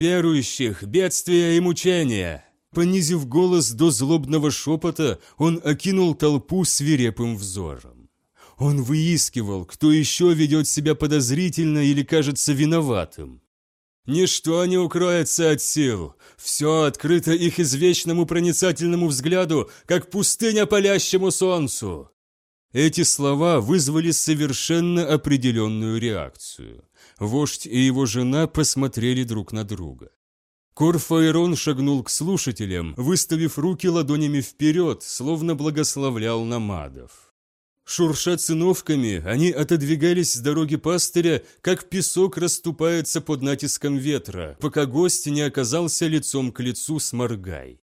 верующих, бедствия и мучения!» Понизив голос до злобного шепота, он окинул толпу свирепым взором. Он выискивал, кто еще ведет себя подозрительно или кажется виноватым. Ничто не укроется от сил. Все открыто их извечному проницательному взгляду, как пустыня палящему солнцу. Эти слова вызвали совершенно определенную реакцию. Вождь и его жена посмотрели друг на друга. Корфаэрон шагнул к слушателям, выставив руки ладонями вперед, словно благословлял намадов. Шурша циновками, они отодвигались с дороги пастыря, как песок расступается под натиском ветра, пока гость не оказался лицом к лицу с Моргай.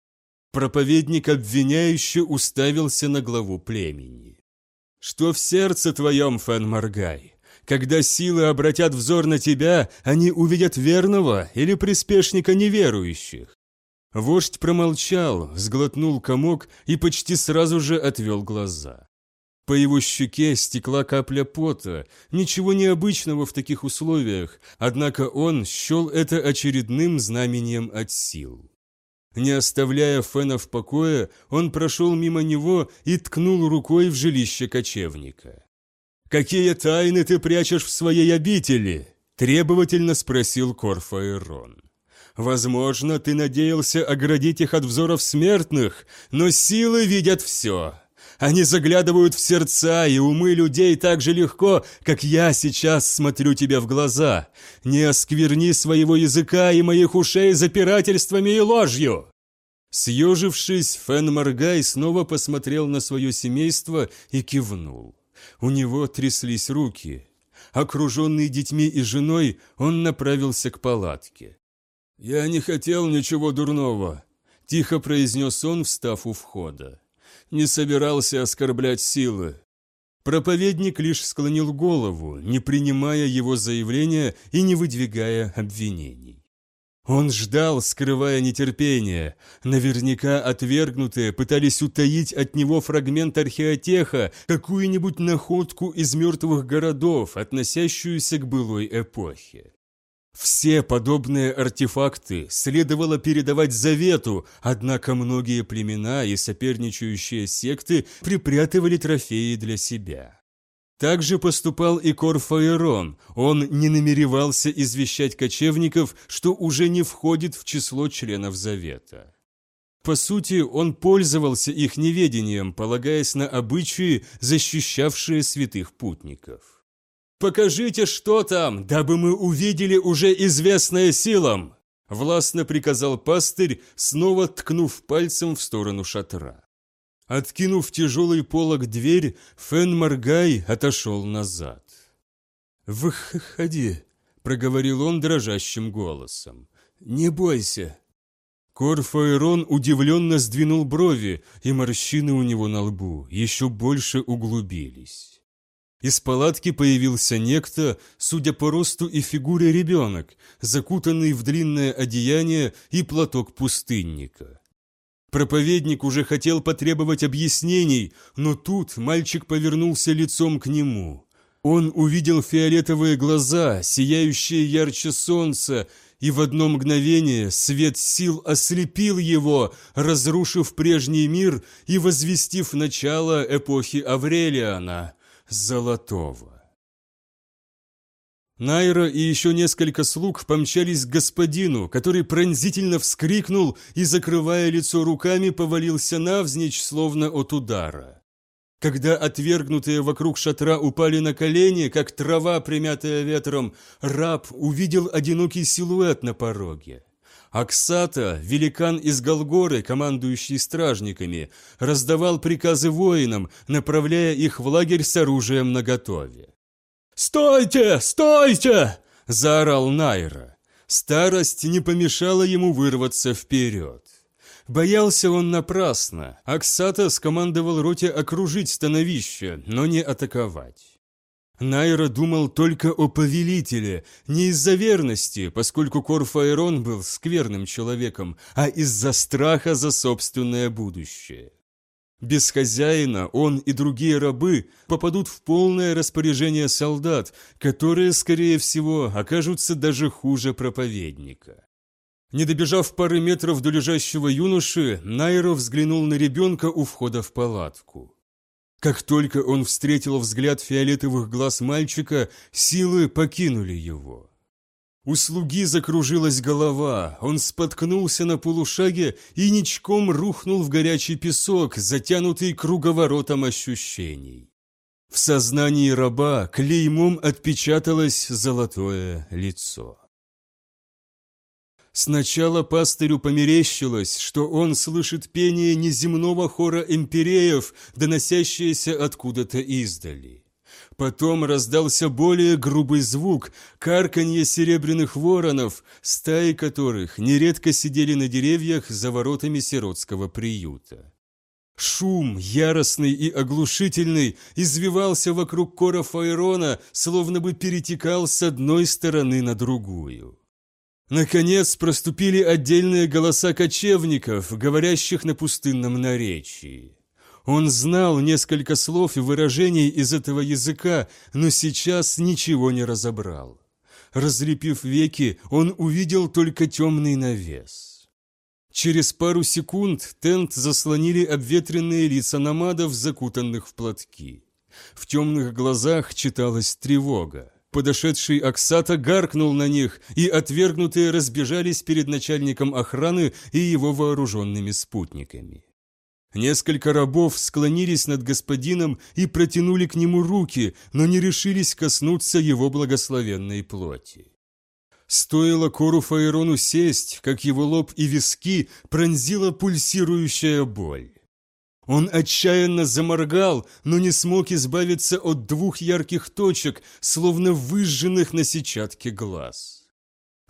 Проповедник обвиняюще уставился на главу племени. «Что в сердце твоем, Фен Моргай? Когда силы обратят взор на тебя, они увидят верного или приспешника неверующих?» Вождь промолчал, сглотнул комок и почти сразу же отвел глаза. По его щеке стекла капля пота, ничего необычного в таких условиях, однако он счел это очередным знамением от сил. Не оставляя Фена в покое, он прошел мимо него и ткнул рукой в жилище кочевника. «Какие тайны ты прячешь в своей обители?» – требовательно спросил Корфаэрон. «Возможно, ты надеялся оградить их от взоров смертных, но силы видят все. Они заглядывают в сердца и умы людей так же легко, как я сейчас смотрю тебе в глаза. Не оскверни своего языка и моих ушей запирательствами и ложью!» Съежившись, Фен Маргай снова посмотрел на свое семейство и кивнул. У него тряслись руки. Окруженный детьми и женой, он направился к палатке. «Я не хотел ничего дурного», – тихо произнес он, встав у входа не собирался оскорблять силы. Проповедник лишь склонил голову, не принимая его заявления и не выдвигая обвинений. Он ждал, скрывая нетерпение. Наверняка отвергнутые пытались утаить от него фрагмент археотеха, какую-нибудь находку из мертвых городов, относящуюся к былой эпохе. Все подобные артефакты следовало передавать завету, однако многие племена и соперничающие секты припрятывали трофеи для себя. Так же поступал и Корфаэрон, он не намеревался извещать кочевников, что уже не входит в число членов Завета. По сути, он пользовался их неведением, полагаясь на обычаи, защищавшие святых путников. «Покажите, что там, дабы мы увидели уже известное силам!» Властно приказал пастырь, снова ткнув пальцем в сторону шатра. Откинув тяжелый полог дверь, Фен Маргай отошел назад. «Выходи», — проговорил он дрожащим голосом. «Не бойся». Корфаэрон удивленно сдвинул брови, и морщины у него на лбу еще больше углубились. Из палатки появился некто, судя по росту и фигуре ребенок, закутанный в длинное одеяние и платок пустынника. Проповедник уже хотел потребовать объяснений, но тут мальчик повернулся лицом к нему. Он увидел фиолетовые глаза, сияющие ярче солнца, и в одно мгновение свет сил ослепил его, разрушив прежний мир и возвестив начало эпохи Аврелиана – золотого. Найра и еще несколько слуг помчались к господину, который пронзительно вскрикнул и, закрывая лицо руками, повалился навзничь, словно от удара. Когда отвергнутые вокруг шатра упали на колени, как трава, примятая ветром, раб увидел одинокий силуэт на пороге. Аксата, великан из Голгоры, командующий стражниками, раздавал приказы воинам, направляя их в лагерь с оружием наготове. «Стойте! Стойте!» – заорал Найра. Старость не помешала ему вырваться вперед. Боялся он напрасно. Аксата скомандовал роте окружить становище, но не атаковать. Найра думал только о повелителе, не из-за верности, поскольку Корфаэрон был скверным человеком, а из-за страха за собственное будущее. Без хозяина он и другие рабы попадут в полное распоряжение солдат, которые, скорее всего, окажутся даже хуже проповедника. Не добежав пары метров до лежащего юноши, Найро взглянул на ребенка у входа в палатку. Как только он встретил взгляд фиолетовых глаз мальчика, силы покинули его. У слуги закружилась голова, он споткнулся на полушаге и ничком рухнул в горячий песок, затянутый круговоротом ощущений. В сознании раба клеймом отпечаталось золотое лицо. Сначала пастырю померещилось, что он слышит пение неземного хора импереев, доносящееся откуда-то издали. Потом раздался более грубый звук, карканье серебряных воронов, стаи которых нередко сидели на деревьях за воротами сиротского приюта. Шум, яростный и оглушительный, извивался вокруг кора Фаерона, словно бы перетекал с одной стороны на другую. Наконец проступили отдельные голоса кочевников, говорящих на пустынном наречии. Он знал несколько слов и выражений из этого языка, но сейчас ничего не разобрал. Разлепив веки, он увидел только темный навес. Через пару секунд тент заслонили обветренные лица намадов, закутанных в платки. В темных глазах читалась тревога. Подошедший Аксата гаркнул на них, и отвергнутые разбежались перед начальником охраны и его вооруженными спутниками. Несколько рабов склонились над господином и протянули к нему руки, но не решились коснуться его благословенной плоти. Стоило Кору Фаерону сесть, как его лоб и виски пронзила пульсирующая боль. Он отчаянно заморгал, но не смог избавиться от двух ярких точек, словно выжженных на сетчатке глаз.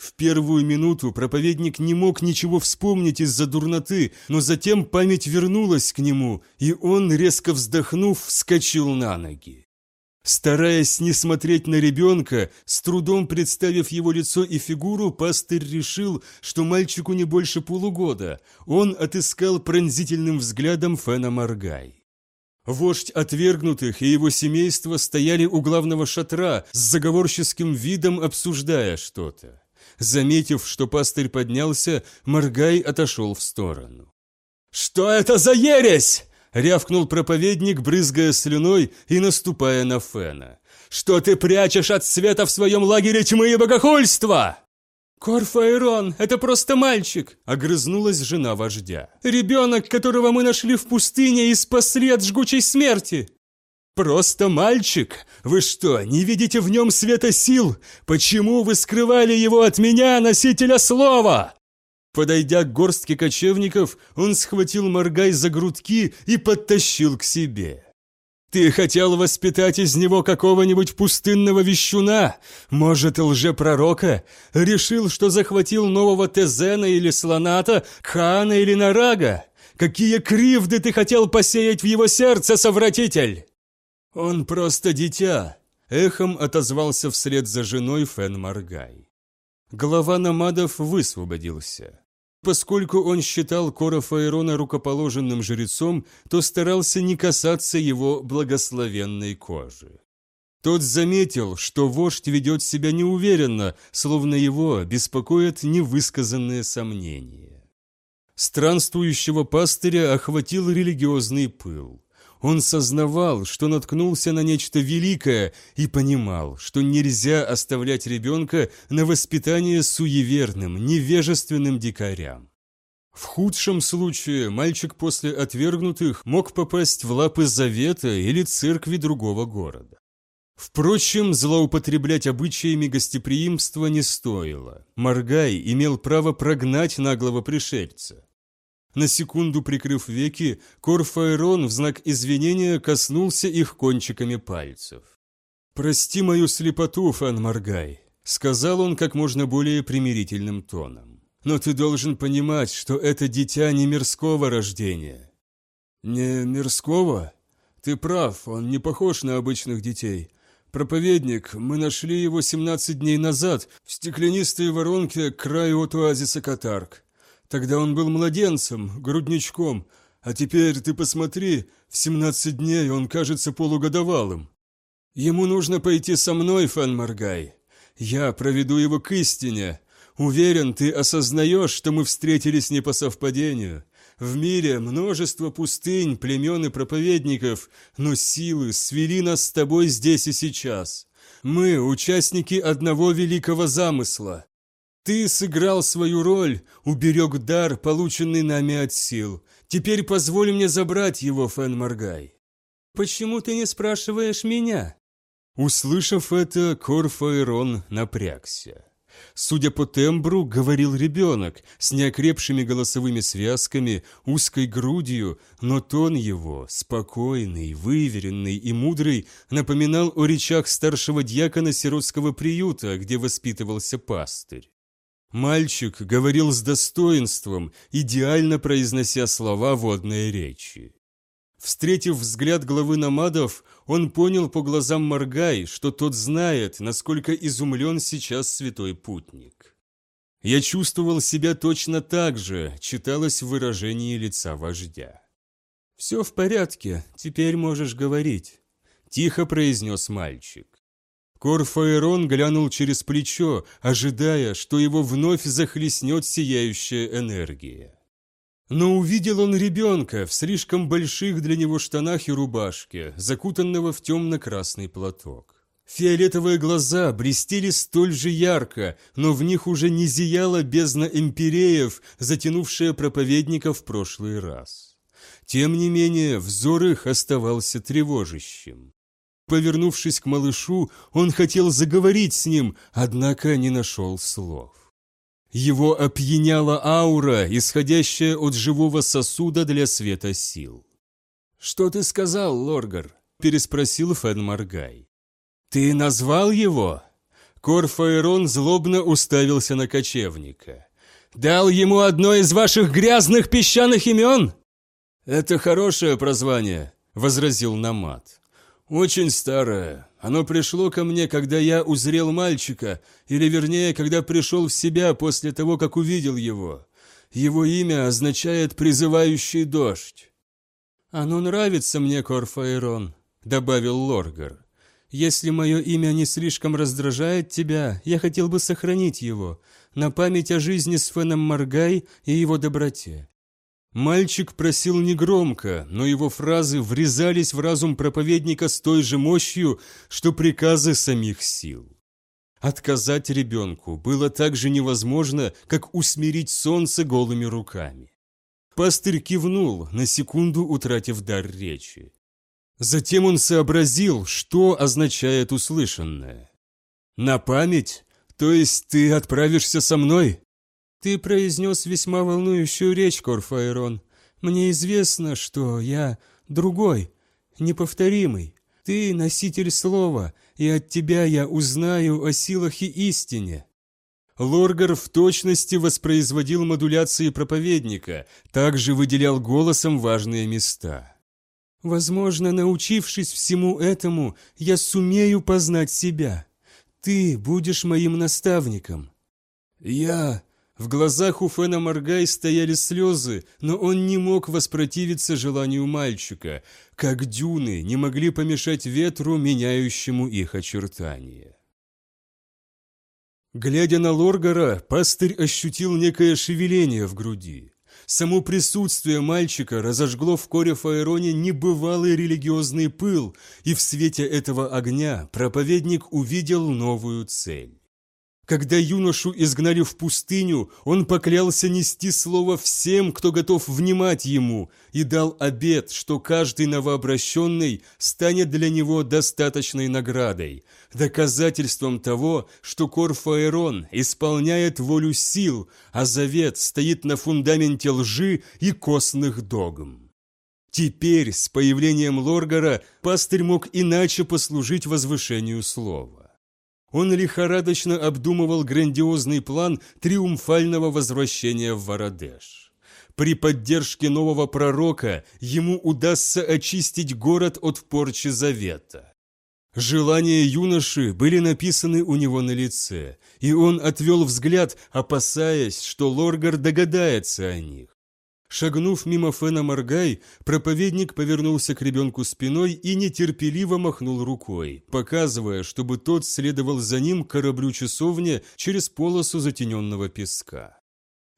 В первую минуту проповедник не мог ничего вспомнить из-за дурноты, но затем память вернулась к нему, и он, резко вздохнув, вскочил на ноги. Стараясь не смотреть на ребенка, с трудом представив его лицо и фигуру, пастырь решил, что мальчику не больше полугода. Он отыскал пронзительным взглядом Фена Маргай. Вождь отвергнутых и его семейство стояли у главного шатра с заговорческим видом обсуждая что-то. Заметив, что пастырь поднялся, Маргай отошел в сторону. «Что это за ересь?» рявкнул проповедник, брызгая слюной и наступая на Фена. «Что ты прячешь от света в своем лагере тьмы и богохульства?» «Корфаэрон, это просто мальчик!» – огрызнулась жена вождя. «Ребенок, которого мы нашли в пустыне и спасли от жгучей смерти!» «Просто мальчик? Вы что, не видите в нем света сил? Почему вы скрывали его от меня, носителя слова?» Подойдя к горстке кочевников, он схватил Маргай за грудки и подтащил к себе. «Ты хотел воспитать из него какого-нибудь пустынного вещуна? Может, лжепророка? Решил, что захватил нового Тезена или Слоната, Хана или Нарага? Какие кривды ты хотел посеять в его сердце, совратитель?» «Он просто дитя», — эхом отозвался вслед за женой Фен Маргай. Глава намадов высвободился. Поскольку он считал Кора Фаэрона рукоположенным жрецом, то старался не касаться его благословенной кожи. Тот заметил, что вождь ведет себя неуверенно, словно его беспокоят невысказанные сомнения. Странствующего пастыря охватил религиозный пыл. Он сознавал, что наткнулся на нечто великое и понимал, что нельзя оставлять ребенка на воспитание суеверным, невежественным дикарям. В худшем случае мальчик после отвергнутых мог попасть в лапы завета или церкви другого города. Впрочем, злоупотреблять обычаями гостеприимства не стоило. Маргай имел право прогнать наглого пришельца. На секунду прикрыв веки, Корфаэрон в знак извинения коснулся их кончиками пальцев. «Прости мою слепоту, Фан Маргай», — сказал он как можно более примирительным тоном. «Но ты должен понимать, что это дитя не мирского рождения». «Не мирского? Ты прав, он не похож на обычных детей. Проповедник, мы нашли его 17 дней назад в стеклянистой воронке к краю от оазиса Катарк. Тогда он был младенцем, грудничком, а теперь ты посмотри, в 17 дней он кажется полугодовалым. Ему нужно пойти со мной, Фан Маргай. Я проведу его к истине. Уверен, ты осознаешь, что мы встретились не по совпадению. В мире множество пустынь, племен и проповедников, но силы свели нас с тобой здесь и сейчас. Мы – участники одного великого замысла. Ты сыграл свою роль, уберег дар, полученный нами от сил. Теперь позволь мне забрать его, Фэн Маргай. Почему ты не спрашиваешь меня? Услышав это, Корфаэрон напрягся. Судя по тембру, говорил ребенок с неокрепшими голосовыми связками, узкой грудью, но тон его, спокойный, выверенный и мудрый, напоминал о речах старшего дьякона сиротского приюта, где воспитывался пастырь. Мальчик говорил с достоинством, идеально произнося слова водной речи. Встретив взгляд главы намадов, он понял по глазам Маргай, что тот знает, насколько изумлен сейчас святой путник. «Я чувствовал себя точно так же», читалось в выражении лица вождя. «Все в порядке, теперь можешь говорить», – тихо произнес мальчик. Корфаэрон глянул через плечо, ожидая, что его вновь захлестнет сияющая энергия. Но увидел он ребенка в слишком больших для него штанах и рубашке, закутанного в темно-красный платок. Фиолетовые глаза блестели столь же ярко, но в них уже не зияла бездна импереев, затянувшая проповедника в прошлый раз. Тем не менее, взор их оставался тревожащим. Повернувшись к малышу, он хотел заговорить с ним, однако не нашел слов. Его опьяняла аура, исходящая от живого сосуда для света сил. «Что ты сказал, Лоргар?» – переспросил Фен Маргай. «Ты назвал его?» Корфаэрон злобно уставился на кочевника. «Дал ему одно из ваших грязных песчаных имен?» «Это хорошее прозвание», – возразил Намат. «Очень старое. Оно пришло ко мне, когда я узрел мальчика, или вернее, когда пришел в себя после того, как увидел его. Его имя означает «призывающий дождь». «Оно нравится мне, Корфаэрон», — добавил Лоргар. «Если мое имя не слишком раздражает тебя, я хотел бы сохранить его, на память о жизни с Феном Маргай и его доброте. Мальчик просил негромко, но его фразы врезались в разум проповедника с той же мощью, что приказы самих сил. Отказать ребенку было так же невозможно, как усмирить солнце голыми руками. Пастырь кивнул, на секунду утратив дар речи. Затем он сообразил, что означает услышанное. «На память? То есть ты отправишься со мной?» «Ты произнес весьма волнующую речь, Корфаэрон. Мне известно, что я другой, неповторимый. Ты носитель слова, и от тебя я узнаю о силах и истине». Лоргар в точности воспроизводил модуляции проповедника, также выделял голосом важные места. «Возможно, научившись всему этому, я сумею познать себя. Ты будешь моим наставником». «Я...» В глазах у Фена Маргай стояли слезы, но он не мог воспротивиться желанию мальчика, как дюны не могли помешать ветру, меняющему их очертания. Глядя на Лоргара, пастырь ощутил некое шевеление в груди. Само присутствие мальчика разожгло в коре Фаэроне небывалый религиозный пыл, и в свете этого огня проповедник увидел новую цель. Когда юношу изгнали в пустыню, он поклялся нести слово всем, кто готов внимать ему, и дал обет, что каждый новообращенный станет для него достаточной наградой, доказательством того, что Корфаэрон исполняет волю сил, а завет стоит на фундаменте лжи и костных догм. Теперь, с появлением Лоргара, пастырь мог иначе послужить возвышению слова. Он лихорадочно обдумывал грандиозный план триумфального возвращения в Вородеш. При поддержке нового пророка ему удастся очистить город от порчи завета. Желания юноши были написаны у него на лице, и он отвел взгляд, опасаясь, что Лоргар догадается о них. Шагнув мимо Фена Моргай, проповедник повернулся к ребенку спиной и нетерпеливо махнул рукой, показывая, чтобы тот следовал за ним к кораблю часовни через полосу затененного песка.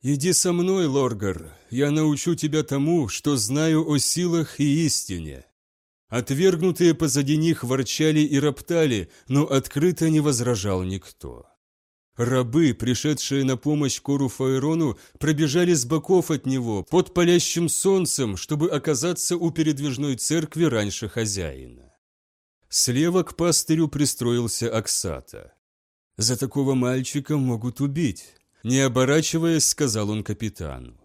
«Иди со мной, Лоргар, я научу тебя тому, что знаю о силах и истине». Отвергнутые позади них ворчали и роптали, но открыто не возражал никто. Рабы, пришедшие на помощь Кору Фаэрону, пробежали с боков от него под палящим солнцем, чтобы оказаться у передвижной церкви раньше хозяина. Слева к пастырю пристроился Аксата. «За такого мальчика могут убить», — не оборачиваясь, сказал он капитану.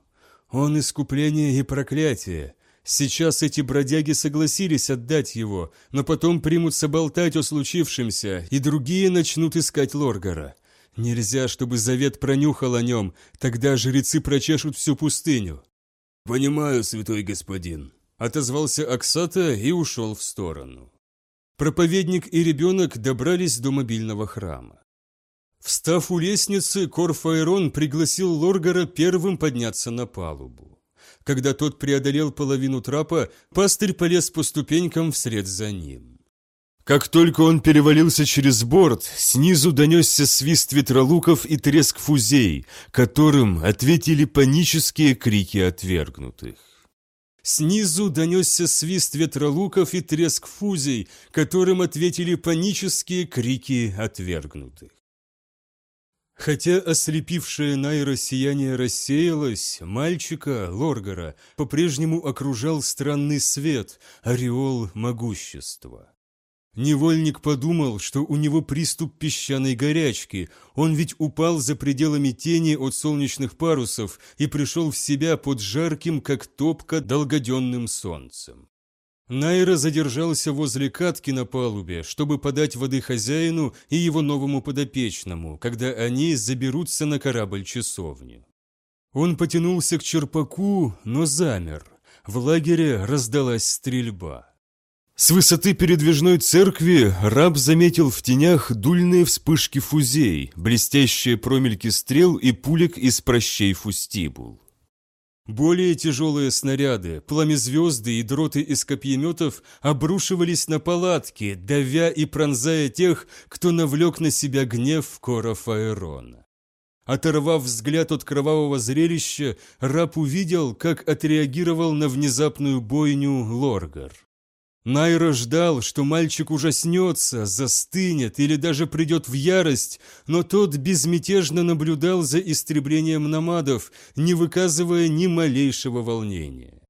«Он искупление и проклятие. Сейчас эти бродяги согласились отдать его, но потом примутся болтать о случившемся, и другие начнут искать Лоргара. Нельзя, чтобы завет пронюхал о нем, тогда жрецы прочешут всю пустыню. «Понимаю, святой господин», — отозвался Аксата и ушел в сторону. Проповедник и ребенок добрались до мобильного храма. Встав у лестницы, Корфаэрон пригласил Лоргара первым подняться на палубу. Когда тот преодолел половину трапа, пастырь полез по ступенькам вслед за ним. Как только он перевалился через борт, снизу донесся свист ветролуков и треск фузей, которым ответили панические крики отвергнутых. Снизу донесся свист ветролуков и треск фузей, которым ответили панические крики отвергнутых. Хотя ослепившее Найра сияние рассеялось, мальчика, Лоргара, по-прежнему окружал странный свет, ореол могущества. Невольник подумал, что у него приступ песчаной горячки, он ведь упал за пределами тени от солнечных парусов и пришел в себя под жарким, как топка, долгоденным солнцем. Найра задержался возле катки на палубе, чтобы подать воды хозяину и его новому подопечному, когда они заберутся на корабль-часовню. Он потянулся к черпаку, но замер. В лагере раздалась стрельба. С высоты передвижной церкви раб заметил в тенях дульные вспышки фузей, блестящие промельки стрел и пулек из прощей фустибул. Более тяжелые снаряды, пламя-звезды и дроты из копьеметов обрушивались на палатки, давя и пронзая тех, кто навлек на себя гнев Кора Фаэрона. Оторвав взгляд от кровавого зрелища, раб увидел, как отреагировал на внезапную бойню Лоргар. Найра ждал, что мальчик ужаснется, застынет или даже придет в ярость, но тот безмятежно наблюдал за истреблением намадов, не выказывая ни малейшего волнения.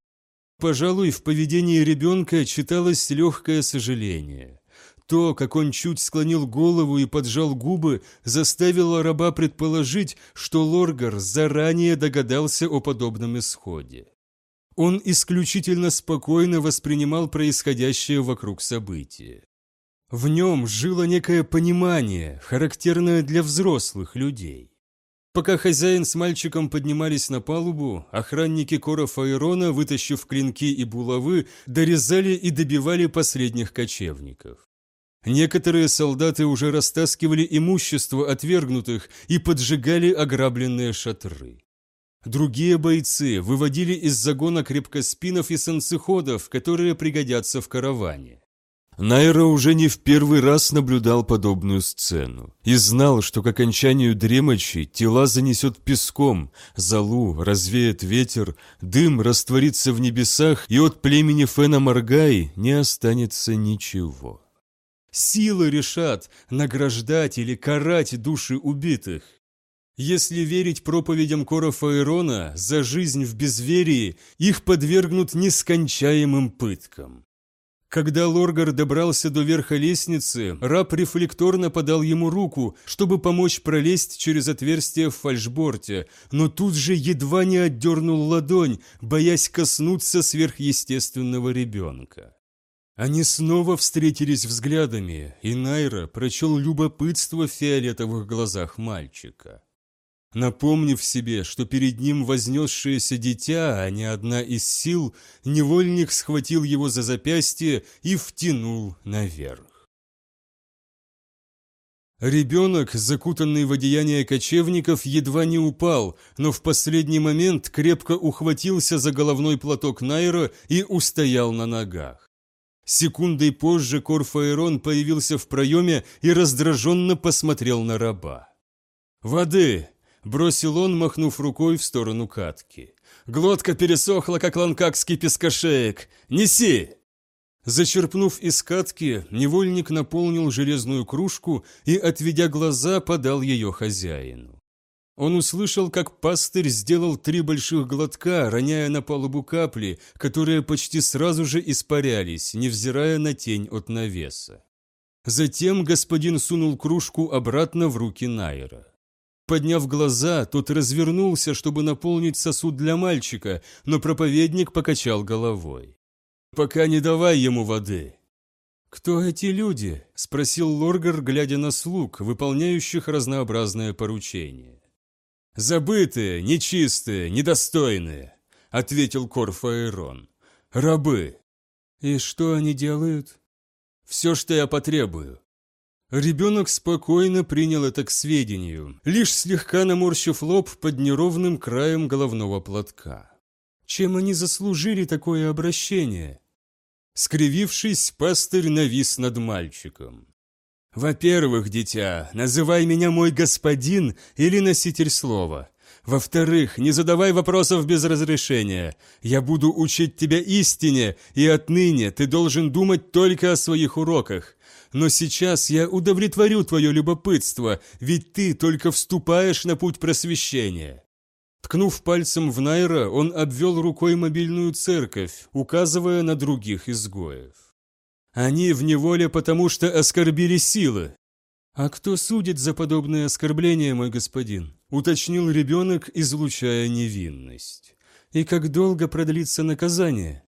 Пожалуй, в поведении ребенка читалось легкое сожаление. То, как он чуть склонил голову и поджал губы, заставило раба предположить, что Лоргар заранее догадался о подобном исходе. Он исключительно спокойно воспринимал происходящее вокруг события. В нем жило некое понимание, характерное для взрослых людей. Пока хозяин с мальчиком поднимались на палубу, охранники Кора Фаерона, вытащив клинки и булавы, дорезали и добивали последних кочевников. Некоторые солдаты уже растаскивали имущество отвергнутых и поджигали ограбленные шатры. Другие бойцы выводили из загона крепкоспинов и санцеходов, которые пригодятся в караване. Найра уже не в первый раз наблюдал подобную сцену и знал, что к окончанию дремочи тела занесет песком, залу развеет ветер, дым растворится в небесах, и от племени Фена Маргай не останется ничего. Силы решат награждать или карать души убитых. Если верить проповедям Кора Фаэрона, за жизнь в безверии их подвергнут нескончаемым пыткам. Когда Лоргар добрался до верха лестницы, раб рефлекторно подал ему руку, чтобы помочь пролезть через отверстие в фальшборте, но тут же едва не отдернул ладонь, боясь коснуться сверхъестественного ребенка. Они снова встретились взглядами, и Найра прочел любопытство в фиолетовых глазах мальчика. Напомнив себе, что перед ним вознесшееся дитя, а не одна из сил, невольник схватил его за запястье и втянул наверх. Ребенок, закутанный в одеяние кочевников, едва не упал, но в последний момент крепко ухватился за головной платок Найра и устоял на ногах. Секундой позже Корфаэрон появился в проеме и раздраженно посмотрел на раба. «Воды!» – бросил он, махнув рукой в сторону катки. «Глотка пересохла, как ланкакский пескошеек! Неси!» Зачерпнув из катки, невольник наполнил железную кружку и, отведя глаза, подал ее хозяину. Он услышал, как пастырь сделал три больших глотка, роняя на палубу капли, которые почти сразу же испарялись, невзирая на тень от навеса. Затем господин сунул кружку обратно в руки Найра. Подняв глаза, тот развернулся, чтобы наполнить сосуд для мальчика, но проповедник покачал головой. Пока не давай ему воды». «Кто эти люди?» – спросил Лоргар, глядя на слуг, выполняющих разнообразные поручения. «Забытые, нечистые, недостойные», – ответил Корфаэрон. «Рабы». «И что они делают?» «Все, что я потребую». Ребенок спокойно принял это к сведению, лишь слегка наморщив лоб под неровным краем головного платка. Чем они заслужили такое обращение? Скривившись, пастырь навис над мальчиком. «Во-первых, дитя, называй меня мой господин или носитель слова. Во-вторых, не задавай вопросов без разрешения. Я буду учить тебя истине, и отныне ты должен думать только о своих уроках. Но сейчас я удовлетворю твое любопытство, ведь ты только вступаешь на путь просвещения. Ткнув пальцем в Найра, он обвел рукой мобильную церковь, указывая на других изгоев. «Они в неволе, потому что оскорбили силы». «А кто судит за подобное оскорбление, мой господин?» – уточнил ребенок, излучая невинность. «И как долго продлится наказание?»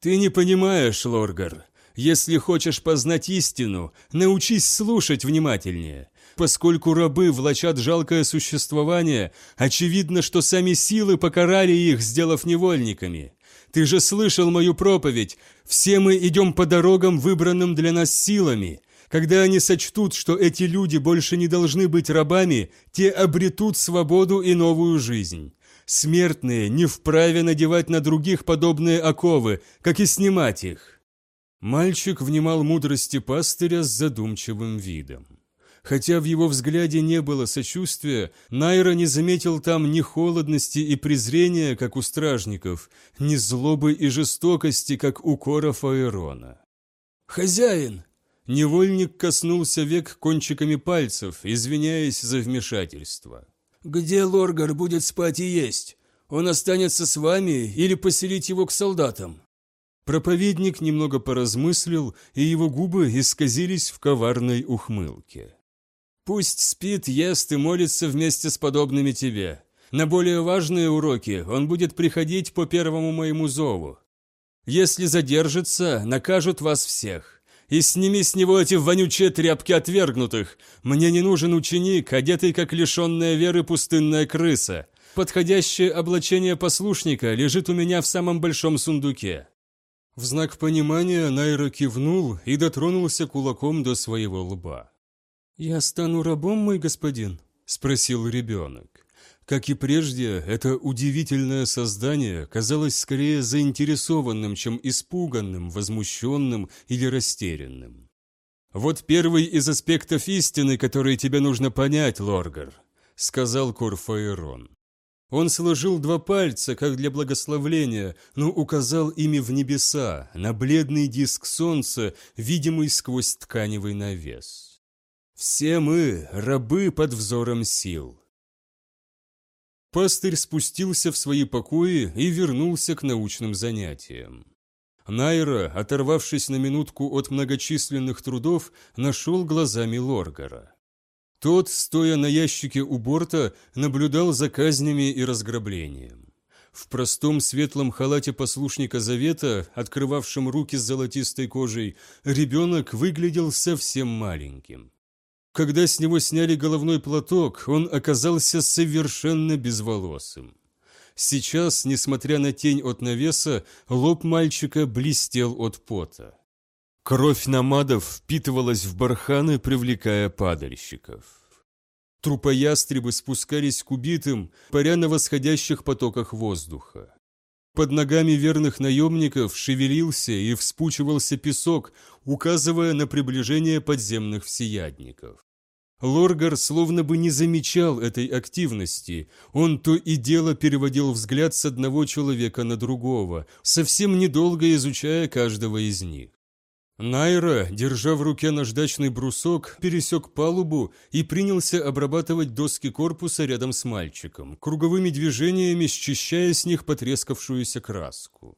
«Ты не понимаешь, Лоргар. Если хочешь познать истину, научись слушать внимательнее. Поскольку рабы влачат жалкое существование, очевидно, что сами силы покарали их, сделав невольниками. Ты же слышал мою проповедь. Все мы идем по дорогам, выбранным для нас силами. Когда они сочтут, что эти люди больше не должны быть рабами, те обретут свободу и новую жизнь. Смертные не вправе надевать на других подобные оковы, как и снимать их. Мальчик внимал мудрости пастыря с задумчивым видом. Хотя в его взгляде не было сочувствия, Найра не заметил там ни холодности и презрения, как у стражников, ни злобы и жестокости, как у Кора Фаэрона. «Хозяин!» Невольник коснулся век кончиками пальцев, извиняясь за вмешательство. «Где Лоргар будет спать и есть? Он останется с вами или поселить его к солдатам?» Проповедник немного поразмыслил, и его губы исказились в коварной ухмылке. Пусть спит, ест и молится вместе с подобными тебе. На более важные уроки он будет приходить по первому моему зову. Если задержится, накажут вас всех. И сними с него эти вонючие тряпки отвергнутых. Мне не нужен ученик, одетый как лишенная веры пустынная крыса. Подходящее облачение послушника лежит у меня в самом большом сундуке». В знак понимания Найра кивнул и дотронулся кулаком до своего лба. «Я стану рабом, мой господин?» – спросил ребенок. Как и прежде, это удивительное создание казалось скорее заинтересованным, чем испуганным, возмущенным или растерянным. «Вот первый из аспектов истины, который тебе нужно понять, Лоргар», — сказал Корфаэрон. Он сложил два пальца, как для благословления, но указал ими в небеса, на бледный диск солнца, видимый сквозь тканевый навес. Все мы – рабы под взором сил. Пастырь спустился в свои покои и вернулся к научным занятиям. Найра, оторвавшись на минутку от многочисленных трудов, нашел глазами Лоргара. Тот, стоя на ящике у борта, наблюдал за казнями и разграблением. В простом светлом халате послушника Завета, открывавшем руки с золотистой кожей, ребенок выглядел совсем маленьким. Когда с него сняли головной платок, он оказался совершенно безволосым. Сейчас, несмотря на тень от навеса, лоб мальчика блестел от пота. Кровь намадов впитывалась в барханы, привлекая падальщиков. Трупоястребы спускались к убитым, паря на восходящих потоках воздуха. Под ногами верных наемников шевелился и вспучивался песок, указывая на приближение подземных всеядников. Лоргар словно бы не замечал этой активности. Он то и дело переводил взгляд с одного человека на другого, совсем недолго изучая каждого из них. Найра, держа в руке наждачный брусок, пересек палубу и принялся обрабатывать доски корпуса рядом с мальчиком, круговыми движениями счищая с них потрескавшуюся краску.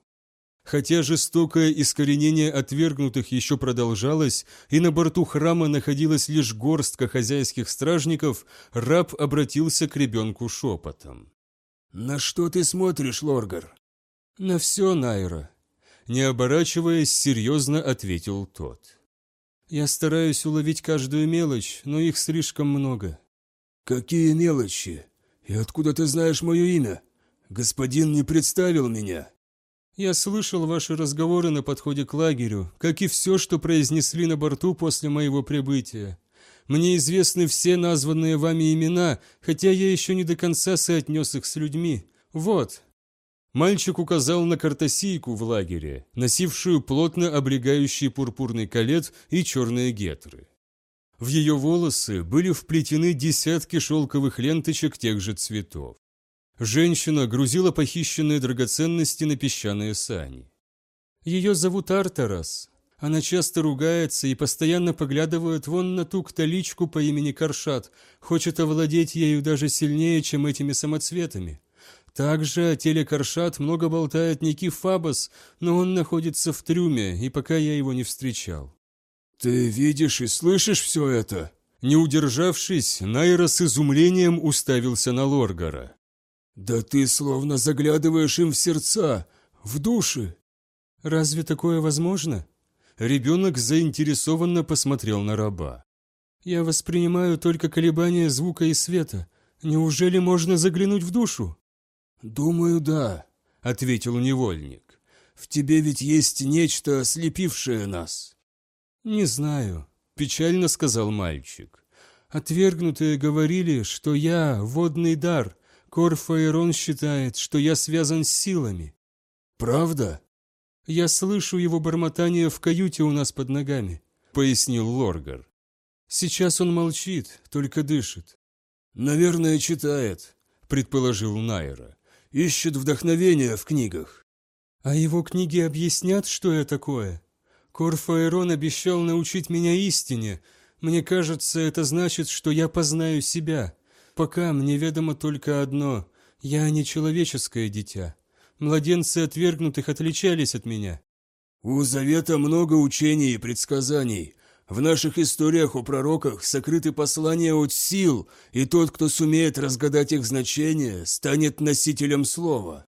Хотя жестокое искоренение отвергнутых еще продолжалось, и на борту храма находилась лишь горстка хозяйских стражников, раб обратился к ребенку шепотом. «На что ты смотришь, Лоргар?» «На все, Найра», не оборачиваясь, серьезно ответил тот. «Я стараюсь уловить каждую мелочь, но их слишком много». «Какие мелочи? И откуда ты знаешь мое имя? Господин не представил меня». «Я слышал ваши разговоры на подходе к лагерю, как и все, что произнесли на борту после моего прибытия. Мне известны все названные вами имена, хотя я еще не до конца соотнес их с людьми. Вот, Мальчик указал на картосийку в лагере, носившую плотно облегающий пурпурный калет и черные гетры. В ее волосы были вплетены десятки шелковых ленточек тех же цветов. Женщина грузила похищенные драгоценности на песчаные сани. Ее зовут Артарас. Она часто ругается и постоянно поглядывает вон на ту кталичку по имени Каршат, хочет овладеть ею даже сильнее, чем этими самоцветами. Также о теле Каршат много болтает Ники Фабас, но он находится в трюме, и пока я его не встречал. «Ты видишь и слышишь все это?» Не удержавшись, Найра с изумлением уставился на Лоргара. «Да ты словно заглядываешь им в сердца, в души!» «Разве такое возможно?» Ребенок заинтересованно посмотрел на раба. «Я воспринимаю только колебания звука и света. Неужели можно заглянуть в душу?» «Думаю, да», — ответил невольник. «В тебе ведь есть нечто, слепившее нас». «Не знаю», — печально сказал мальчик. «Отвергнутые говорили, что я — водный дар. Корфаэрон считает, что я связан с силами». «Правда?» «Я слышу его бормотание в каюте у нас под ногами», — пояснил Лоргар. «Сейчас он молчит, только дышит». «Наверное, читает», — предположил Найра ищет вдохновения в книгах. А его книги объяснят, что я такое? Корфаэрон обещал научить меня истине. Мне кажется, это значит, что я познаю себя. Пока мне ведомо только одно — я не человеческое дитя. Младенцы отвергнутых отличались от меня. У Завета много учений и предсказаний, в наших историях о пророках сокрыты послания от сил, и тот, кто сумеет разгадать их значение, станет носителем слова».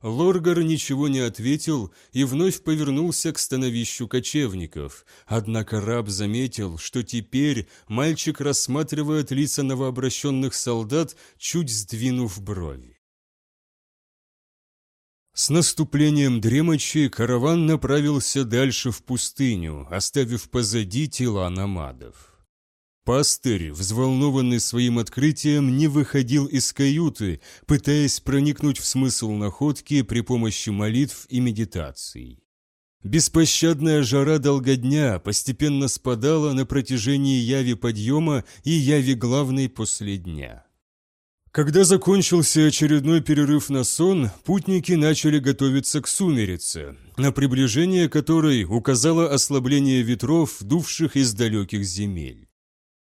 Лоргар ничего не ответил и вновь повернулся к становищу кочевников. Однако раб заметил, что теперь мальчик рассматривает лица новообращенных солдат, чуть сдвинув брови. С наступлением дремочи караван направился дальше в пустыню, оставив позади тела намадов. Пастырь, взволнованный своим открытием, не выходил из каюты, пытаясь проникнуть в смысл находки при помощи молитв и медитаций. Беспощадная жара долгодня постепенно спадала на протяжении яви подъема и яви главной после дня. Когда закончился очередной перерыв на сон, путники начали готовиться к сумерице, на приближение которой указало ослабление ветров, дувших из далеких земель.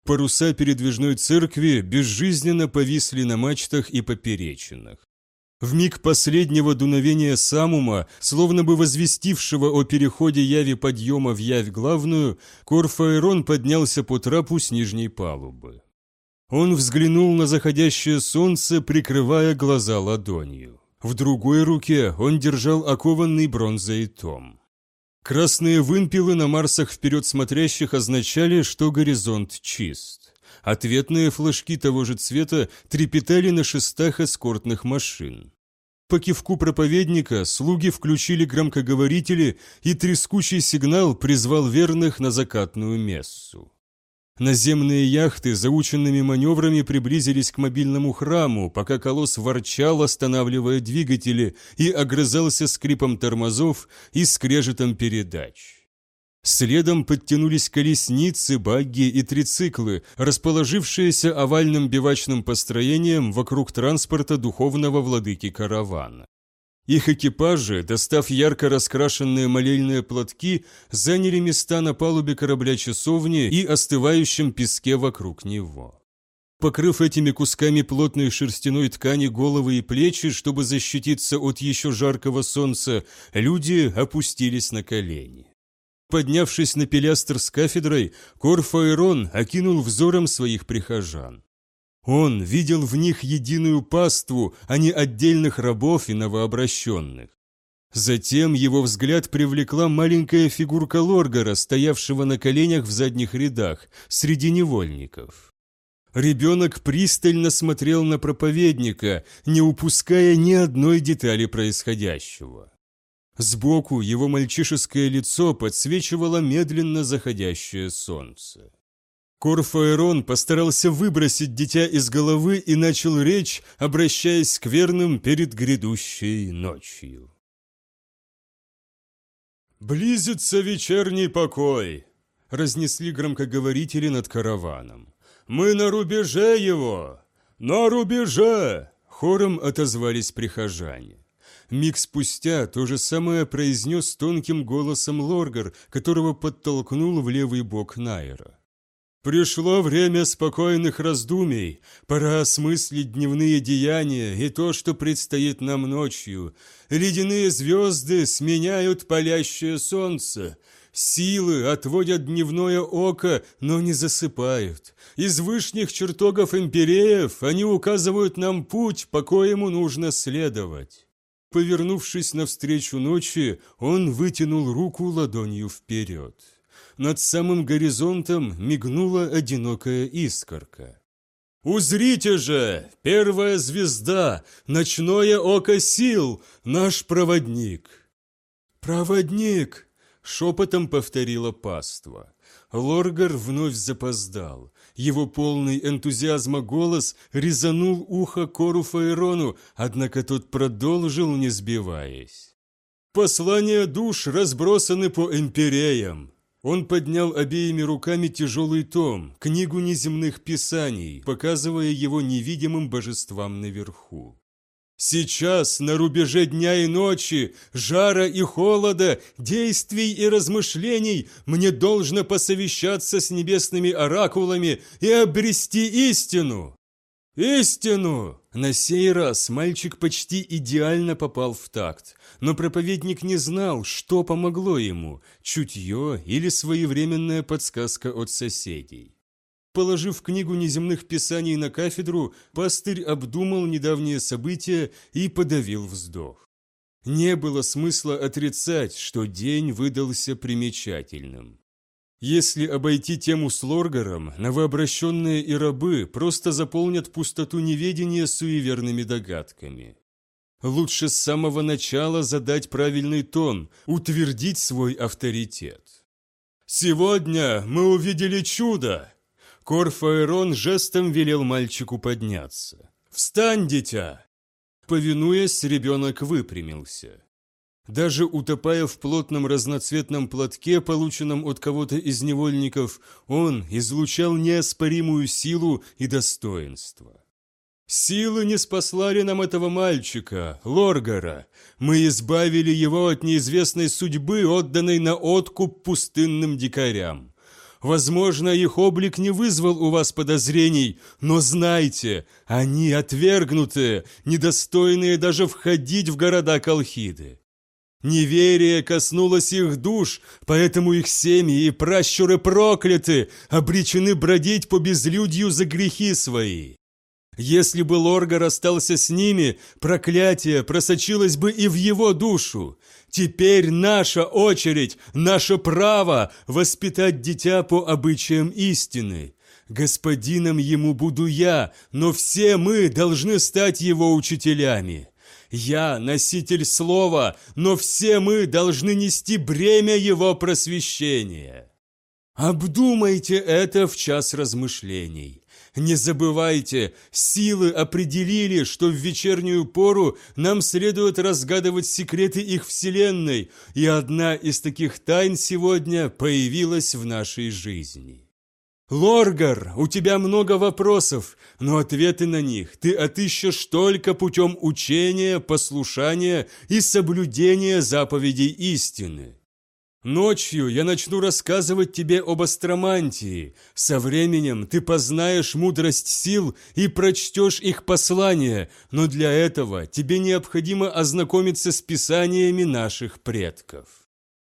Паруса передвижной церкви безжизненно повисли на мачтах и поперечинах. В миг последнего дуновения Самума, словно бы возвестившего о переходе яви подъема в явь главную, Корфаэрон поднялся по трапу с нижней палубы. Он взглянул на заходящее солнце, прикрывая глаза ладонью. В другой руке он держал окованный бронзой том. Красные вымпелы на Марсах вперед смотрящих означали, что горизонт чист. Ответные флажки того же цвета трепетали на шестах эскортных машин. По кивку проповедника слуги включили громкоговорители, и трескучий сигнал призвал верных на закатную мессу. Наземные яхты заученными маневрами приблизились к мобильному храму, пока колосс ворчал, останавливая двигатели, и огрызался скрипом тормозов и скрежетом передач. Следом подтянулись колесницы, багги и трициклы, расположившиеся овальным бивачным построением вокруг транспорта духовного владыки каравана. Их экипажи, достав ярко раскрашенные молельные платки, заняли места на палубе корабля-часовни и остывающем песке вокруг него. Покрыв этими кусками плотной шерстяной ткани головы и плечи, чтобы защититься от еще жаркого солнца, люди опустились на колени. Поднявшись на пилястр с кафедрой, Корфаэрон окинул взором своих прихожан. Он видел в них единую паству, а не отдельных рабов и новообращенных. Затем его взгляд привлекла маленькая фигурка Лоргара, стоявшего на коленях в задних рядах, среди невольников. Ребенок пристально смотрел на проповедника, не упуская ни одной детали происходящего. Сбоку его мальчишеское лицо подсвечивало медленно заходящее солнце. Корфаэрон постарался выбросить дитя из головы и начал речь, обращаясь к верным перед грядущей ночью. «Близится вечерний покой!» — разнесли громкоговорители над караваном. «Мы на рубеже его! На рубеже!» — хором отозвались прихожане. Миг спустя то же самое произнес тонким голосом Лоргар, которого подтолкнул в левый бок Найра. Пришло время спокойных раздумий, пора осмыслить дневные деяния и то, что предстоит нам ночью. Ледяные звезды сменяют палящее солнце, силы отводят дневное око, но не засыпают. Из вышних чертогов империев они указывают нам путь, по коему нужно следовать. Повернувшись навстречу ночи, он вытянул руку ладонью вперед над самым горизонтом мигнула одинокая искорка. «Узрите же! Первая звезда! Ночное око сил! Наш проводник!» «Проводник!» — шепотом повторила паства. Лоргар вновь запоздал. Его полный энтузиазма голос резанул ухо Кору Фаерону, однако тот продолжил, не сбиваясь. «Послания душ разбросаны по империям. Он поднял обеими руками тяжелый том, книгу неземных писаний, показывая его невидимым божествам наверху. Сейчас, на рубеже дня и ночи, жара и холода, действий и размышлений, мне должно посовещаться с небесными оракулами и обрести истину. Истину! На сей раз мальчик почти идеально попал в такт, но проповедник не знал, что помогло ему – чутье или своевременная подсказка от соседей. Положив книгу неземных писаний на кафедру, пастырь обдумал недавние события и подавил вздох. Не было смысла отрицать, что день выдался примечательным. Если обойти тему с Лоргаром, новообращенные и рабы просто заполнят пустоту неведения суеверными догадками. Лучше с самого начала задать правильный тон, утвердить свой авторитет. «Сегодня мы увидели чудо!» Корфаэрон жестом велел мальчику подняться. «Встань, дитя!» Повинуясь, ребенок выпрямился. Даже утопая в плотном разноцветном платке, полученном от кого-то из невольников, он излучал неоспоримую силу и достоинство. «Силы не спаслали нам этого мальчика, Лоргара. Мы избавили его от неизвестной судьбы, отданной на откуп пустынным дикарям. Возможно, их облик не вызвал у вас подозрений, но знайте, они отвергнутые, недостойные даже входить в города Колхиды. Неверие коснулось их душ, поэтому их семьи и пращуры прокляты, обречены бродить по безлюдью за грехи свои. Если бы Лоргар остался с ними, проклятие просочилось бы и в его душу. Теперь наша очередь, наше право воспитать дитя по обычаям истины. Господином ему буду я, но все мы должны стать его учителями. Я носитель слова, но все мы должны нести бремя его просвещения. Обдумайте это в час размышлений. Не забывайте, силы определили, что в вечернюю пору нам следует разгадывать секреты их вселенной, и одна из таких тайн сегодня появилась в нашей жизни. Лоргар, у тебя много вопросов, но ответы на них ты отыщешь только путем учения, послушания и соблюдения заповедей истины. Ночью я начну рассказывать тебе об астромантии. Со временем ты познаешь мудрость сил и прочтешь их послания, но для этого тебе необходимо ознакомиться с писаниями наших предков».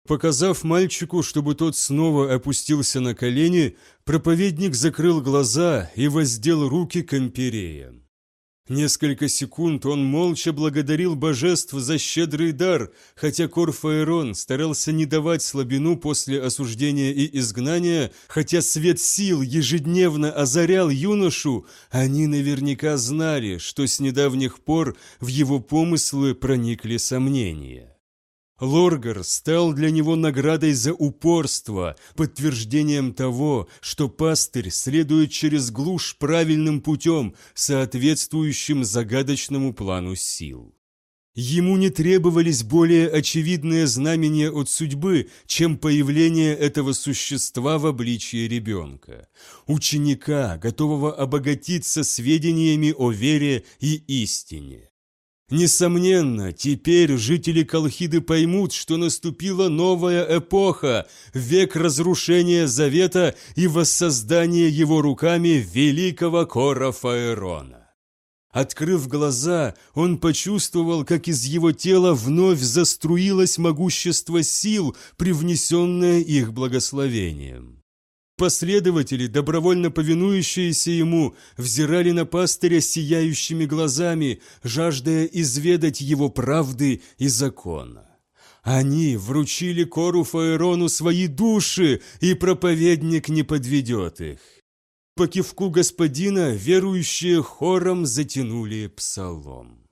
Показав мальчику, чтобы тот снова опустился на колени, проповедник закрыл глаза и воздел руки к империям. Несколько секунд он молча благодарил божеств за щедрый дар, хотя Корфаэрон старался не давать слабину после осуждения и изгнания, хотя свет сил ежедневно озарял юношу, они наверняка знали, что с недавних пор в его помыслы проникли сомнения. Лоргар стал для него наградой за упорство, подтверждением того, что пастырь следует через глушь правильным путем, соответствующим загадочному плану сил. Ему не требовались более очевидные знамения от судьбы, чем появление этого существа в обличии ребенка, ученика, готового обогатиться сведениями о вере и истине. Несомненно, теперь жители Колхиды поймут, что наступила новая эпоха, век разрушения Завета и воссоздания его руками великого Кора Фаэрона. Открыв глаза, он почувствовал, как из его тела вновь заструилось могущество сил, привнесенное их благословением. Последователи, добровольно повинующиеся ему, взирали на пастыря сияющими глазами, жаждая изведать его правды и закона. Они вручили Кору Фаэрону свои души, и проповедник не подведет их. По кивку господина верующие хором затянули псалом.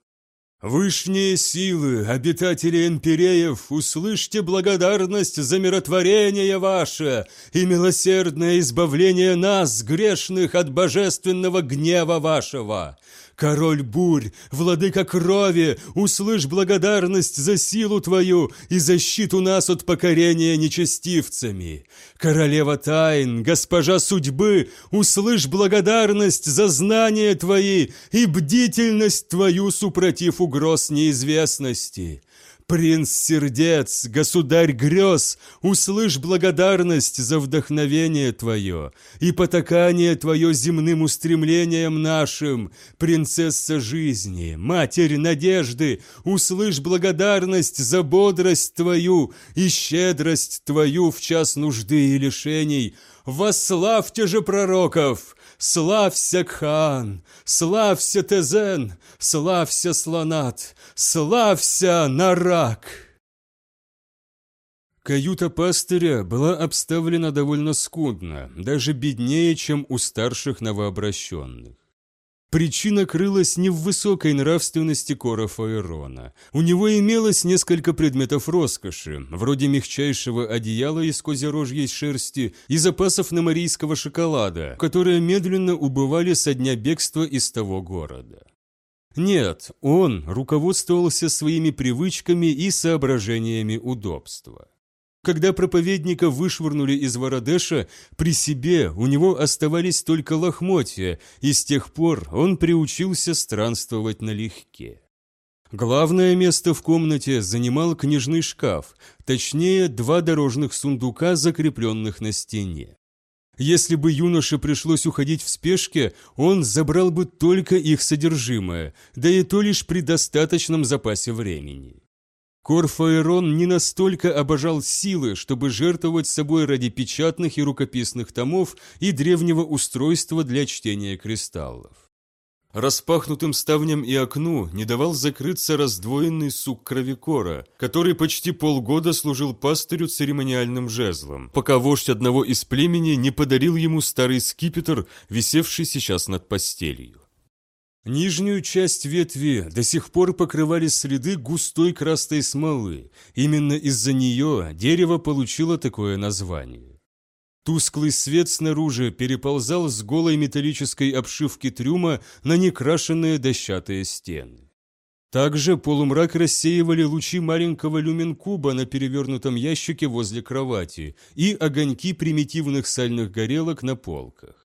Вышние силы, обитатели Эмпиреев, услышьте благодарность за миротворение ваше и милосердное избавление нас, грешных, от божественного гнева вашего. Король бурь, владыка крови, услышь благодарность за силу твою и защиту нас от покорения нечестивцами. Королева тайн, госпожа судьбы, услышь благодарность за знания твои и бдительность твою супротив угроз неизвестности. Принц сердец, государь грез, услышь благодарность за вдохновение твое и потакание твое земным устремлением нашим, принцесса жизни, матерь надежды, услышь благодарность за бодрость твою и щедрость твою в час нужды и лишений. Восславьте же пророков! Славься, Кхан! Славься, Тезен! Славься, Слонат! Славься, Нарак! Каюта пастыря была обставлена довольно скудно, даже беднее, чем у старших новообращенных. Причина крылась не в высокой нравственности Кора Фаэрона. У него имелось несколько предметов роскоши, вроде мягчайшего одеяла из козерожьей шерсти и запасов намарийского шоколада, которые медленно убывали со дня бегства из того города. Нет, он руководствовался своими привычками и соображениями удобства. Когда проповедника вышвырнули из Вородеша, при себе у него оставались только лохмотья, и с тех пор он приучился странствовать налегке. Главное место в комнате занимал книжный шкаф, точнее, два дорожных сундука, закрепленных на стене. Если бы юноше пришлось уходить в спешке, он забрал бы только их содержимое, да и то лишь при достаточном запасе времени. Корфаэрон не настолько обожал силы, чтобы жертвовать собой ради печатных и рукописных томов и древнего устройства для чтения кристаллов. Распахнутым ставням и окну не давал закрыться раздвоенный сук кровикора, который почти полгода служил пастырю церемониальным жезлом, пока вождь одного из племени не подарил ему старый скипетр, висевший сейчас над постелью. Нижнюю часть ветви до сих пор покрывали следы густой красной смолы. Именно из-за нее дерево получило такое название. Тусклый свет снаружи переползал с голой металлической обшивки трюма на некрашенные дощатые стены. Также полумрак рассеивали лучи маленького люмен-куба на перевернутом ящике возле кровати и огоньки примитивных сальных горелок на полках.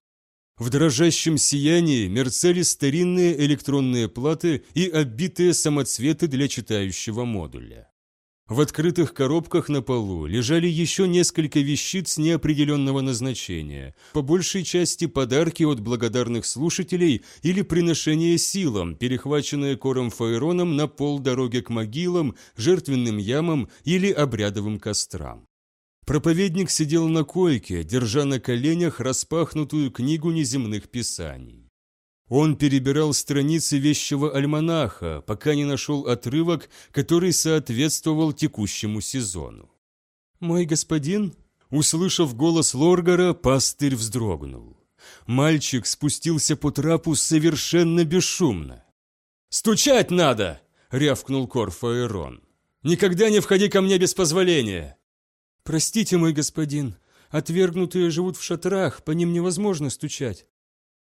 В дрожащем сиянии мерцали старинные электронные платы и оббитые самоцветы для читающего модуля. В открытых коробках на полу лежали еще несколько вещиц неопределенного назначения, по большей части подарки от благодарных слушателей или приношение силам, перехваченные кором Фаероном на пол дороги к могилам, жертвенным ямам или обрядовым кострам. Проповедник сидел на койке, держа на коленях распахнутую книгу неземных писаний. Он перебирал страницы вещего альманаха, пока не нашел отрывок, который соответствовал текущему сезону. «Мой господин?» Услышав голос Лоргара, пастырь вздрогнул. Мальчик спустился по трапу совершенно бесшумно. «Стучать надо!» — рявкнул Корфаэрон. «Никогда не входи ко мне без позволения!» «Простите, мой господин, отвергнутые живут в шатрах, по ним невозможно стучать».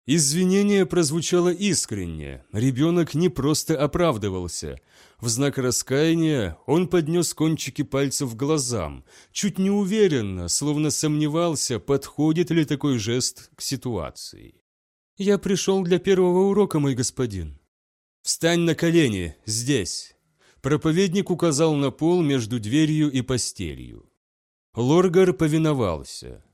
Извинение прозвучало искренне, ребенок не просто оправдывался. В знак раскаяния он поднес кончики пальцев глазам, чуть неуверенно, словно сомневался, подходит ли такой жест к ситуации. «Я пришел для первого урока, мой господин». «Встань на колени, здесь». Проповедник указал на пол между дверью и постелью. Лоргар повиновался.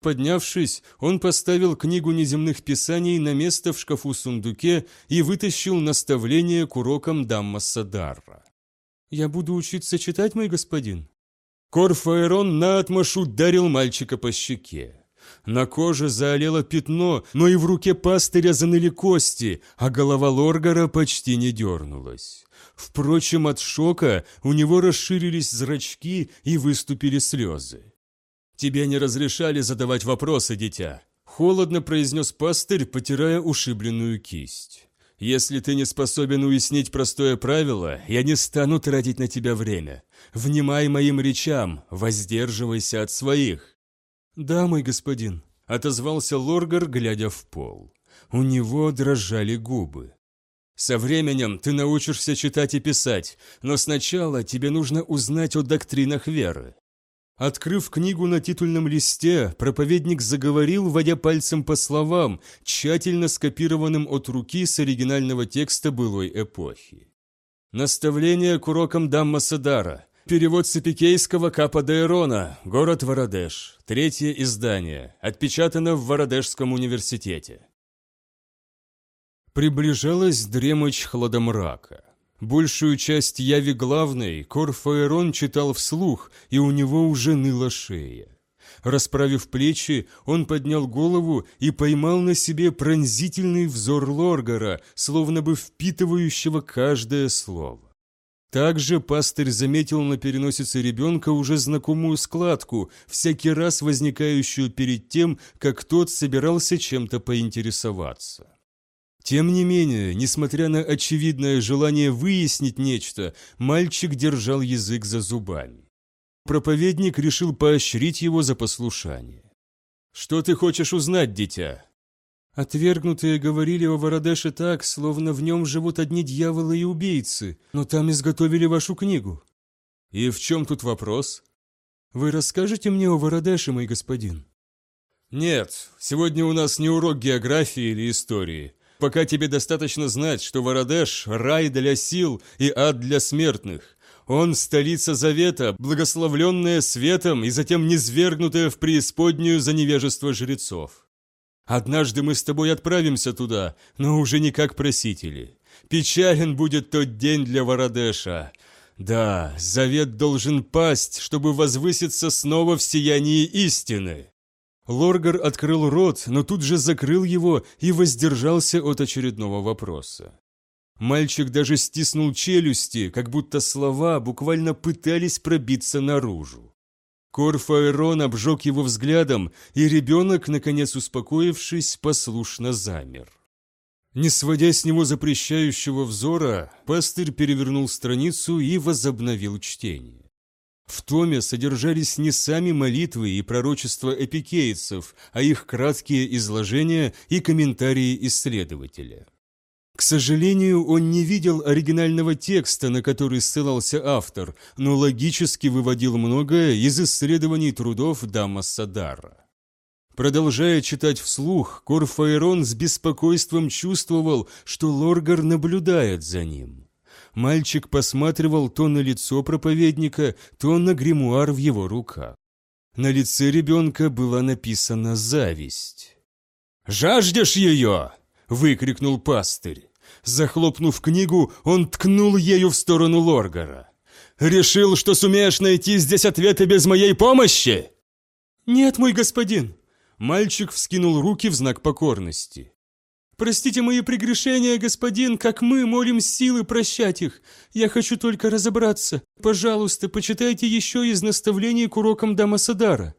Поднявшись, он поставил книгу неземных писаний на место в шкафу-сундуке и вытащил наставление к урокам Даммаса Дарра. «Я буду учиться читать, мой господин?» Корфаэрон наотмашь ударил мальчика по щеке. На коже заолело пятно, но и в руке пастыря заныли кости, а голова Лоргара почти не дернулась. Впрочем, от шока у него расширились зрачки и выступили слезы. «Тебе не разрешали задавать вопросы, дитя», — холодно произнес пастырь, потирая ушибленную кисть. «Если ты не способен уяснить простое правило, я не стану тратить на тебя время. Внимай моим речам, воздерживайся от своих». «Да, мой господин», — отозвался Лоргар, глядя в пол. У него дрожали губы. Со временем ты научишься читать и писать, но сначала тебе нужно узнать о доктринах веры. Открыв книгу на титульном листе, проповедник заговорил, водя пальцем по словам, тщательно скопированным от руки с оригинального текста былой эпохи. Наставление к урокам Дамма Садара. Перевод с эпикейского Капа Дейрона, город Вородеш. Третье издание. Отпечатано в Вородешском университете. Приближалась дремочь хладомрака. Большую часть яви главной Корфаэрон читал вслух, и у него уже ныла шея. Расправив плечи, он поднял голову и поймал на себе пронзительный взор Лоргара, словно бы впитывающего каждое слово. Также пастырь заметил на переносице ребенка уже знакомую складку, всякий раз возникающую перед тем, как тот собирался чем-то поинтересоваться. Тем не менее, несмотря на очевидное желание выяснить нечто, мальчик держал язык за зубами. Проповедник решил поощрить его за послушание. «Что ты хочешь узнать, дитя?» Отвергнутые говорили о Вородеше так, словно в нем живут одни дьяволы и убийцы, но там изготовили вашу книгу. И в чем тут вопрос? Вы расскажете мне о Вородеше, мой господин? Нет, сегодня у нас не урок географии или истории пока тебе достаточно знать, что Вородеш – рай для сил и ад для смертных. Он – столица Завета, благословленная светом и затем низвергнутая в преисподнюю за невежество жрецов. Однажды мы с тобой отправимся туда, но уже не как просители. Печален будет тот день для Вородеша. Да, завет должен пасть, чтобы возвыситься снова в сиянии истины. Лоргар открыл рот, но тут же закрыл его и воздержался от очередного вопроса. Мальчик даже стиснул челюсти, как будто слова буквально пытались пробиться наружу. Корфаэрон обжег его взглядом, и ребенок, наконец успокоившись, послушно замер. Не сводя с него запрещающего взора, пастырь перевернул страницу и возобновил чтение. В томе содержались не сами молитвы и пророчества эпикейцев, а их краткие изложения и комментарии исследователя. К сожалению, он не видел оригинального текста, на который ссылался автор, но логически выводил многое из исследований трудов Дама Садара. Продолжая читать вслух, Корфаэрон с беспокойством чувствовал, что Лоргар наблюдает за ним. Мальчик посматривал то на лицо проповедника, то на гримуар в его руках. На лице ребенка была написана зависть. «Жаждешь ее?» — выкрикнул пастырь. Захлопнув книгу, он ткнул ею в сторону Лоргара. «Решил, что сумеешь найти здесь ответы без моей помощи?» «Нет, мой господин!» Мальчик вскинул руки в знак покорности. «Простите мои прегрешения, господин, как мы молим силы прощать их. Я хочу только разобраться. Пожалуйста, почитайте еще из наставлений к урокам Дамасадара».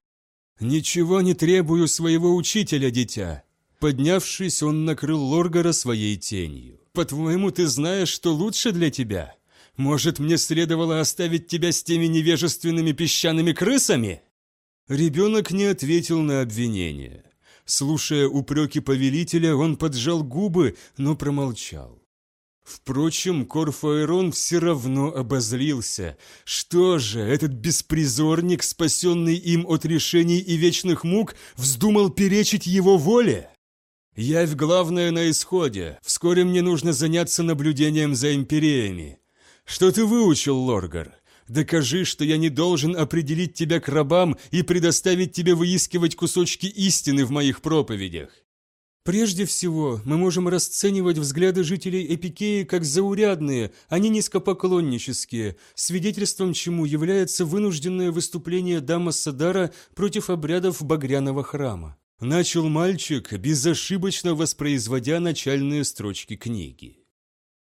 «Ничего не требую своего учителя, дитя». Поднявшись, он накрыл Лоргара своей тенью. «По-твоему, ты знаешь, что лучше для тебя? Может, мне следовало оставить тебя с теми невежественными песчаными крысами?» Ребенок не ответил на обвинение. Слушая упреки повелителя, он поджал губы, но промолчал. Впрочем, Корфаэрон все равно обозлился. Что же, этот беспризорник, спасенный им от решений и вечных мук, вздумал перечить его воле? Явь главное на исходе. Вскоре мне нужно заняться наблюдением за империями. Что ты выучил, Лоргар? Докажи, что я не должен определить тебя к рабам и предоставить тебе выискивать кусочки истины в моих проповедях. Прежде всего, мы можем расценивать взгляды жителей Эпикеи как заурядные, а не низкопоклоннические, свидетельством чему является вынужденное выступление Дама Садара против обрядов Багряного храма. Начал мальчик, безошибочно воспроизводя начальные строчки книги.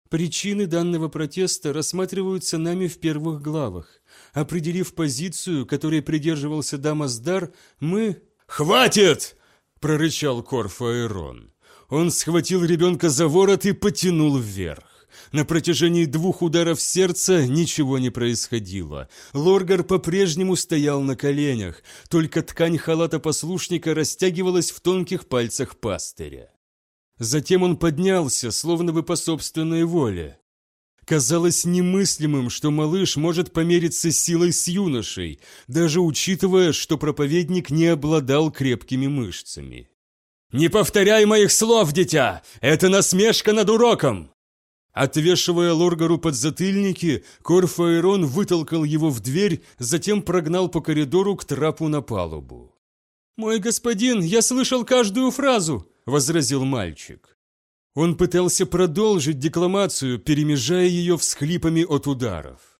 Причины данного протеста рассматриваются нами в первых главах. Определив позицию, которой придерживался Дамасдар, мы... «Хватит!» – прорычал Корфаэрон. Он схватил ребенка за ворот и потянул вверх. На протяжении двух ударов сердца ничего не происходило. Лоргар по-прежнему стоял на коленях, только ткань халата послушника растягивалась в тонких пальцах пастыря. Затем он поднялся, словно бы по собственной воле. Казалось немыслимым, что малыш может помериться силой с юношей, даже учитывая, что проповедник не обладал крепкими мышцами. «Не повторяй моих слов, дитя! Это насмешка над уроком!» Отвешивая Лоргару подзатыльники, Корфаэрон вытолкал его в дверь, затем прогнал по коридору к трапу на палубу. «Мой господин, я слышал каждую фразу!» – возразил мальчик. Он пытался продолжить декламацию, перемежая ее всхлипами от ударов.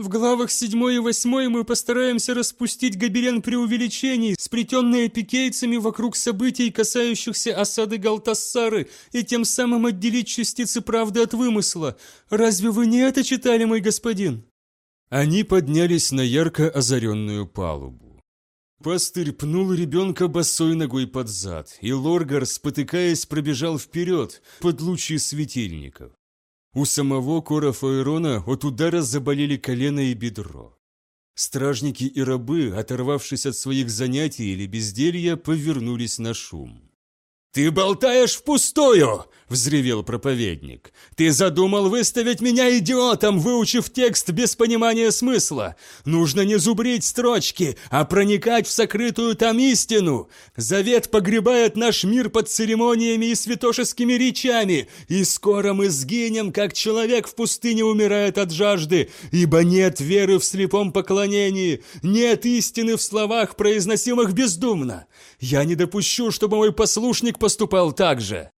В главах 7 и 8 мы постараемся распустить гобелен преувеличений, сплетенные пикейцами вокруг событий, касающихся осады Галтассары, и тем самым отделить частицы правды от вымысла. Разве вы не это читали, мой господин?» Они поднялись на ярко озаренную палубу. Пастырь пнул ребенка босой ногой под зад, и Лоргар, спотыкаясь, пробежал вперед, под лучи светильников. У самого Кора Фаэрона от удара заболели колено и бедро. Стражники и рабы, оторвавшись от своих занятий или безделья, повернулись на шум. «Ты болтаешь впустую!» – взревел проповедник. «Ты задумал выставить меня идиотом, выучив текст без понимания смысла. Нужно не зубрить строчки, а проникать в сокрытую там истину. Завет погребает наш мир под церемониями и святошескими речами, и скоро мы сгинем, как человек в пустыне умирает от жажды, ибо нет веры в слепом поклонении, нет истины в словах, произносимых бездумно. Я не допущу, чтобы мой послушник поступал так же!»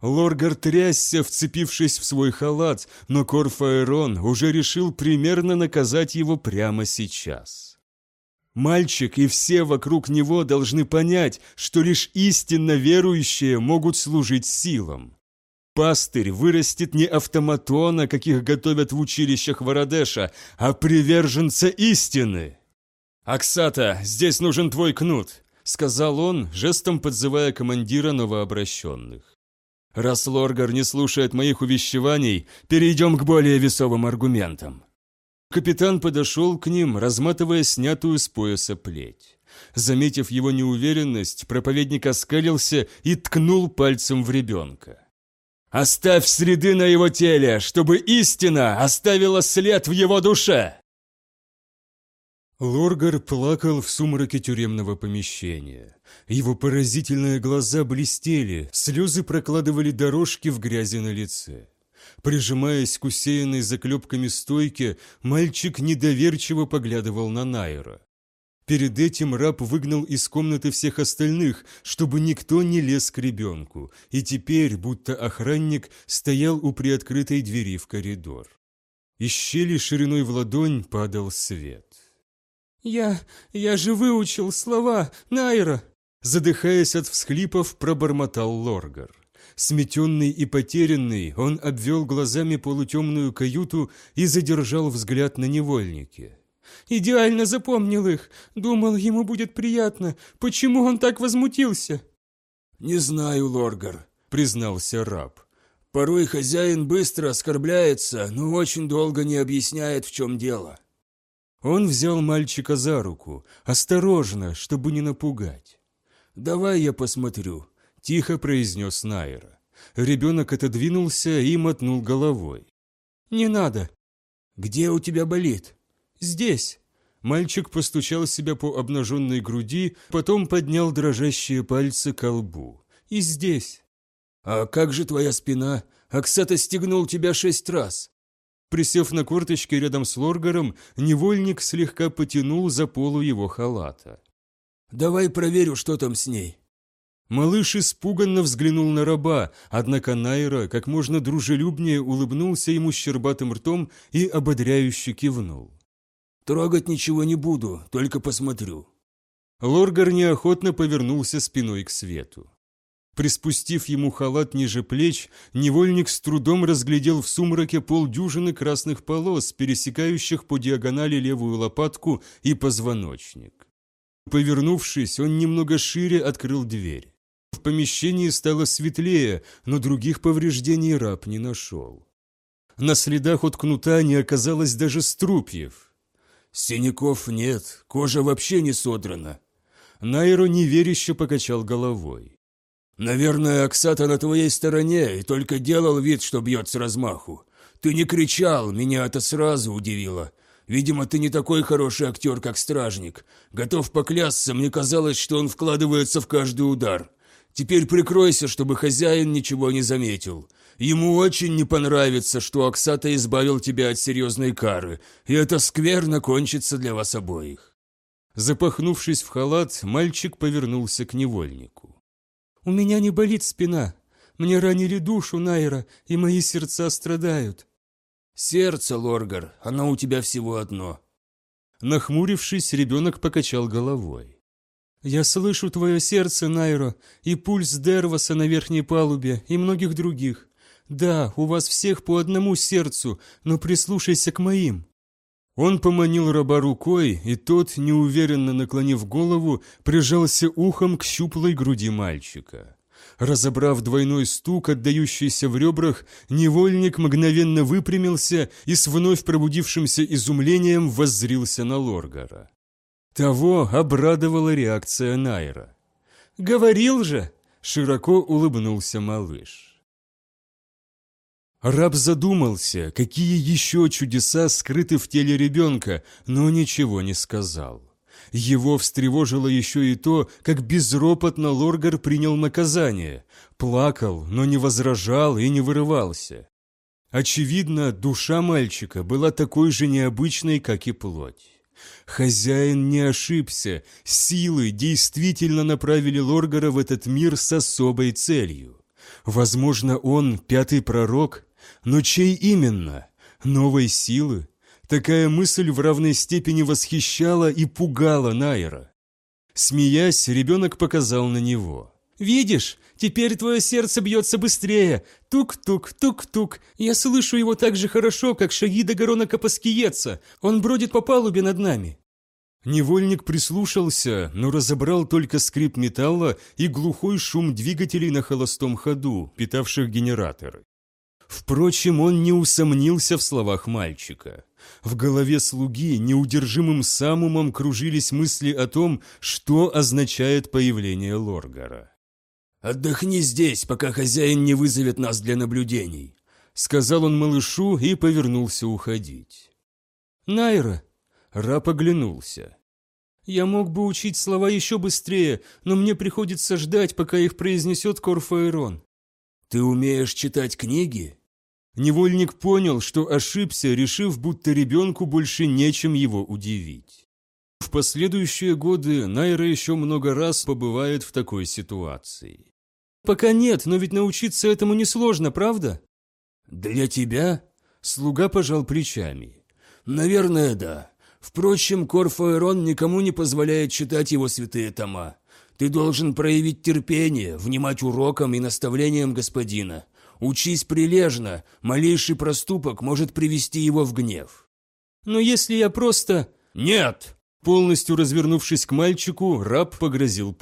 Лоргар трясся, вцепившись в свой халат, но Корфаэрон уже решил примерно наказать его прямо сейчас. Мальчик и все вокруг него должны понять, что лишь истинно верующие могут служить силам. Пастырь вырастет не автоматона, каких готовят в училищах Вородеша, а приверженца истины. «Аксата, здесь нужен твой кнут», — сказал он, жестом подзывая командира новообращенных. Раз Лоргар не слушает моих увещеваний, перейдем к более весовым аргументам. Капитан подошел к ним, разматывая снятую с пояса плеть. Заметив его неуверенность, проповедник оскалился и ткнул пальцем в ребенка. «Оставь следы на его теле, чтобы истина оставила след в его душе!» Лоргар плакал в сумраке тюремного помещения. Его поразительные глаза блестели, слезы прокладывали дорожки в грязи на лице. Прижимаясь к усеянной заклепками стойке, мальчик недоверчиво поглядывал на Найра. Перед этим раб выгнал из комнаты всех остальных, чтобы никто не лез к ребенку, и теперь, будто охранник, стоял у приоткрытой двери в коридор. Из щели шириной в ладонь падал свет. «Я... я же выучил слова, Найра!» Задыхаясь от всхлипов, пробормотал Лоргар. Сметенный и потерянный, он обвел глазами полутемную каюту и задержал взгляд на невольнике. «Идеально запомнил их. Думал, ему будет приятно. Почему он так возмутился?» «Не знаю, Лоргар», — признался раб. «Порой хозяин быстро оскорбляется, но очень долго не объясняет, в чем дело». Он взял мальчика за руку, осторожно, чтобы не напугать. «Давай я посмотрю», – тихо произнес Найра. Ребенок отодвинулся и мотнул головой. «Не надо». «Где у тебя болит?» «Здесь». Мальчик постучал себя по обнаженной груди, потом поднял дрожащие пальцы к лбу. «И здесь». «А как же твоя спина? Аксата стегнул тебя шесть раз». Присев на корточки рядом с Лоргаром, невольник слегка потянул за полу его халата. «Давай проверю, что там с ней». Малыш испуганно взглянул на раба, однако Найра как можно дружелюбнее улыбнулся ему щербатым ртом и ободряюще кивнул. «Трогать ничего не буду, только посмотрю». Лоргар неохотно повернулся спиной к свету. Приспустив ему халат ниже плеч, невольник с трудом разглядел в сумраке полдюжины красных полос, пересекающих по диагонали левую лопатку и позвоночник. Повернувшись, он немного шире открыл дверь. В помещении стало светлее, но других повреждений раб не нашел. На следах от кнута не оказалось даже струпьев. «Синяков нет, кожа вообще не содрана». Найро неверяще покачал головой. «Наверное, Оксата на твоей стороне и только делал вид, что бьет с размаху. Ты не кричал, меня это сразу удивило. Видимо, ты не такой хороший актер, как стражник. Готов поклясться, мне казалось, что он вкладывается в каждый удар. Теперь прикройся, чтобы хозяин ничего не заметил. Ему очень не понравится, что Оксата избавил тебя от серьезной кары, и это скверно кончится для вас обоих». Запахнувшись в халат, мальчик повернулся к невольнику. «У меня не болит спина. Мне ранили душу, Найра, и мои сердца страдают». «Сердце, Лоргар, оно у тебя всего одно». Нахмурившись, ребенок покачал головой. «Я слышу твое сердце, Найро, и пульс Дерваса на верхней палубе, и многих других. Да, у вас всех по одному сердцу, но прислушайся к моим». Он поманил раба рукой, и тот, неуверенно наклонив голову, прижался ухом к щуплой груди мальчика. Разобрав двойной стук, отдающийся в ребрах, невольник мгновенно выпрямился и с вновь пробудившимся изумлением воззрился на Лоргара. Того обрадовала реакция Найра. «Говорил же!» – широко улыбнулся малыш. Раб задумался, какие еще чудеса скрыты в теле ребенка, но ничего не сказал. Его встревожило еще и то, как безропотно Лоргар принял наказание. Плакал, но не возражал и не вырывался. Очевидно, душа мальчика была такой же необычной, как и плоть. Хозяин не ошибся, силы действительно направили Лоргара в этот мир с особой целью. Возможно, он пятый пророк, но чей именно? Новой силы? Такая мысль в равной степени восхищала и пугала Найра. Смеясь, ребенок показал на него. «Видишь, теперь твое сердце бьется быстрее. Тук-тук, тук-тук. Я слышу его так же хорошо, как шаги Дагорона Капаскиеца. Он бродит по палубе над нами». Невольник прислушался, но разобрал только скрип металла и глухой шум двигателей на холостом ходу, питавших генераторы. Впрочем, он не усомнился в словах мальчика. В голове слуги неудержимым самумом кружились мысли о том, что означает появление Лоргара. «Отдохни здесь, пока хозяин не вызовет нас для наблюдений», — сказал он малышу и повернулся уходить. «Найра!» — Раб оглянулся. «Я мог бы учить слова еще быстрее, но мне приходится ждать, пока их произнесет Корфаэрон». «Ты умеешь читать книги?» Невольник понял, что ошибся, решив, будто ребенку больше нечем его удивить. В последующие годы Найра еще много раз побывает в такой ситуации. «Пока нет, но ведь научиться этому несложно, правда?» «Для тебя?» Слуга пожал плечами. «Наверное, да. Впрочем, Корфаэрон никому не позволяет читать его святые тома. Ты должен проявить терпение, внимать урокам и наставлениям господина. Учись прилежно, малейший проступок может привести его в гнев». «Но если я просто...» «Нет!» Полностью развернувшись к мальчику, раб погрозил